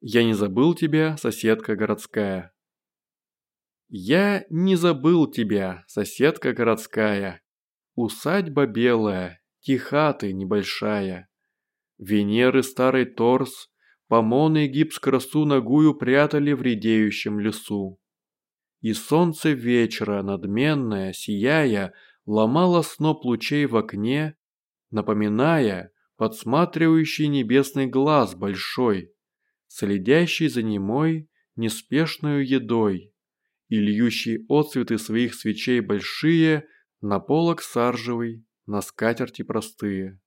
Я не забыл тебя, соседка городская. Я не забыл тебя, соседка городская. Усадьба белая, тиха ты небольшая. Венеры старый торс, помоны гипс красу ногую прятали в редеющем лесу. И солнце вечера, надменное, сияя, ломало сноп лучей в окне, напоминая подсматривающий небесный глаз большой, следящий за немой неспешную едой и льющий отцветы своих свечей большие на полок саржевый, на скатерти простые.